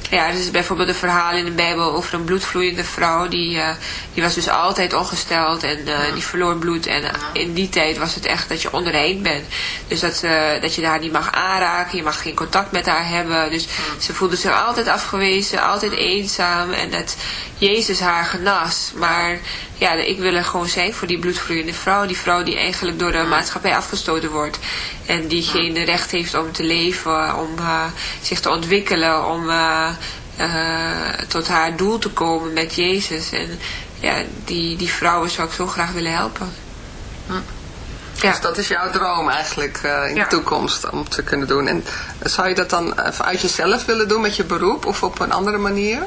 Ja, is bijvoorbeeld een verhaal in de Bijbel over een bloedvloeiende vrouw. Die, uh, die was dus altijd ongesteld en uh, die verloor bloed. En uh, in die tijd was het echt dat je onrein bent. Dus dat, dat je haar niet mag aanraken, je mag geen contact met haar hebben. Dus ze voelde zich altijd afgewezen, altijd eenzaam. En dat Jezus haar genas. Maar ja, ik wil er gewoon zijn voor die bloedvloeiende vrouw. Die vrouw die eigenlijk door de maatschappij afgestoten wordt. En die geen recht heeft om te leven, om uh, zich te ontwikkelen, om uh, uh, tot haar doel te komen met Jezus. En ja, die, die vrouwen zou ik zo graag willen helpen. Hm. Ja. Dus dat is jouw droom eigenlijk in ja. de toekomst om te kunnen doen. En zou je dat dan uit jezelf willen doen met je beroep of op een andere manier?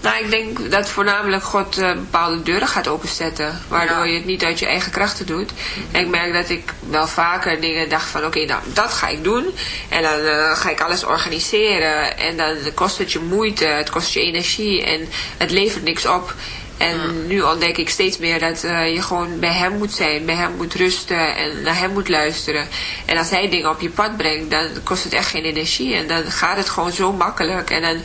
Nou, ik denk dat voornamelijk God uh, bepaalde deuren gaat openzetten. Waardoor je het niet uit je eigen krachten doet. En ik merk dat ik wel vaker dingen dacht van... Oké, nou, dat ga ik doen. En dan uh, ga ik alles organiseren. En dan kost het je moeite. Het kost je energie. En het levert niks op. En nu ontdek ik steeds meer dat uh, je gewoon bij hem moet zijn. Bij hem moet rusten en naar hem moet luisteren. En als hij dingen op je pad brengt, dan kost het echt geen energie. En dan gaat het gewoon zo makkelijk. En dan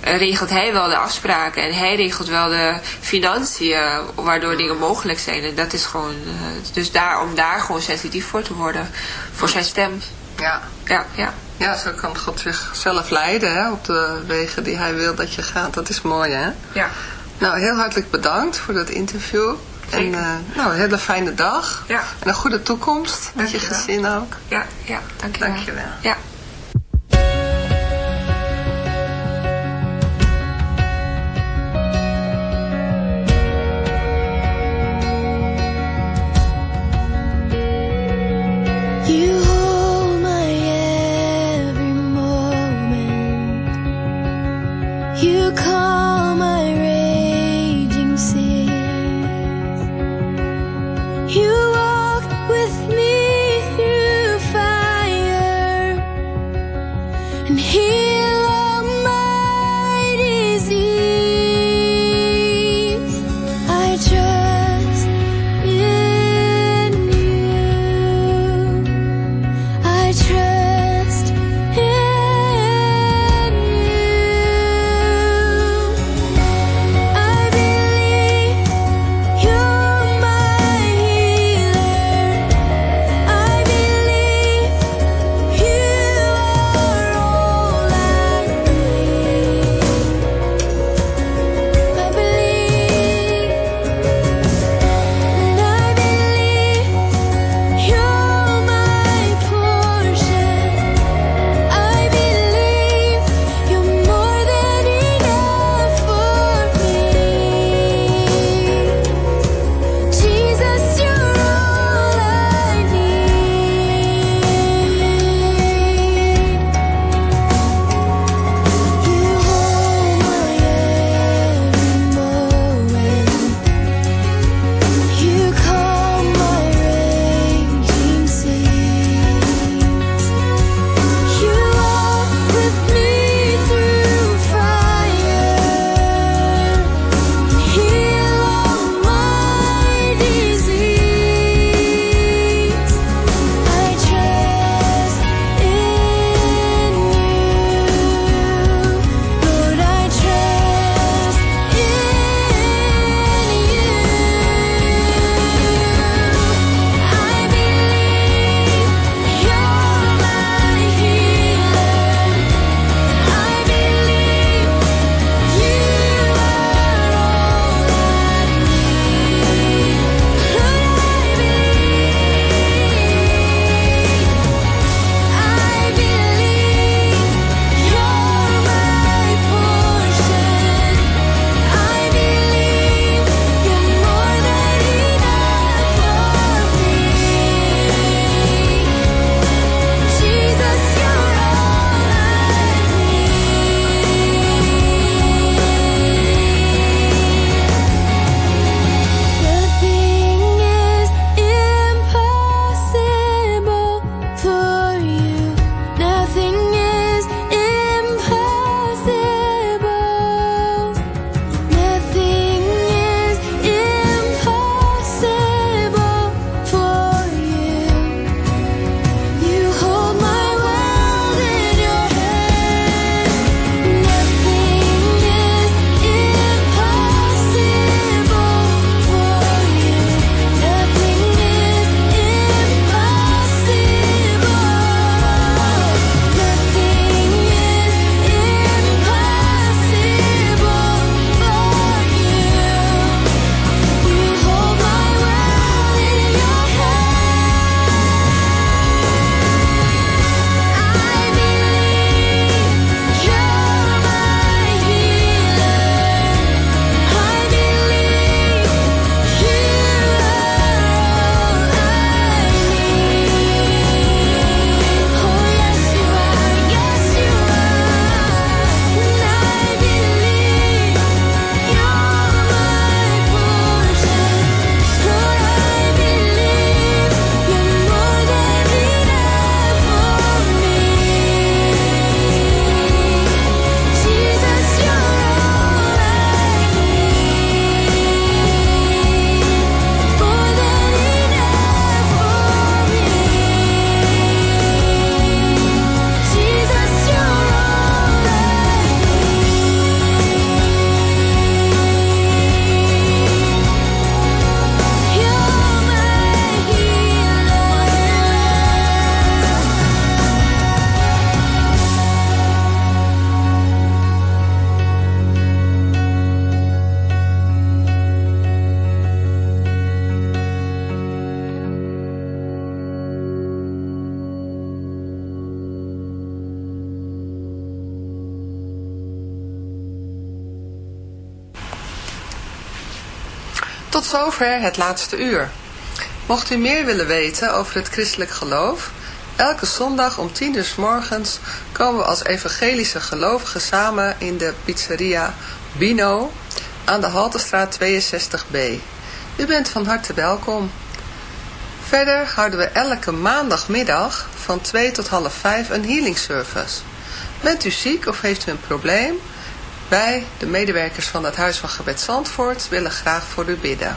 regelt hij wel de afspraken en hij regelt wel de financiën, waardoor dingen mogelijk zijn. En dat is gewoon, uh, dus daar, om daar gewoon sensitief voor te worden, voor zijn stem. Ja. Ja, ja. Ja, zo kan God zichzelf leiden hè, op de wegen die hij wil dat je gaat. Dat is mooi hè? Ja. Nou, heel hartelijk bedankt voor dat interview. En uh, nou, een hele fijne dag. Ja. En een goede toekomst met je gezin ook. Ja, ja, dankjewel. Dankjewel. Ja. Zover het laatste uur. Mocht u meer willen weten over het christelijk geloof... elke zondag om 10 uur s morgens komen we als evangelische gelovigen samen in de pizzeria Bino aan de Haltestraat 62b. U bent van harte welkom. Verder houden we elke maandagmiddag van 2 tot half 5 een healing service. Bent u ziek of heeft u een probleem? Wij, de medewerkers van het Huis van Gebed Zandvoort, willen graag voor u bidden.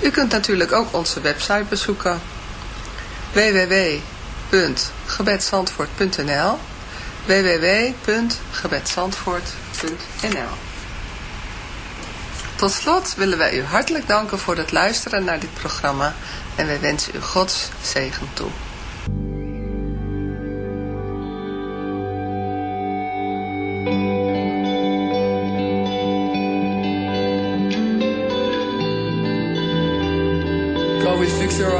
U kunt natuurlijk ook onze website bezoeken www.gebedsandvoort.nl www.gebedsandvoort.nl Tot slot willen wij u hartelijk danken voor het luisteren naar dit programma en wij wensen u Gods zegen toe.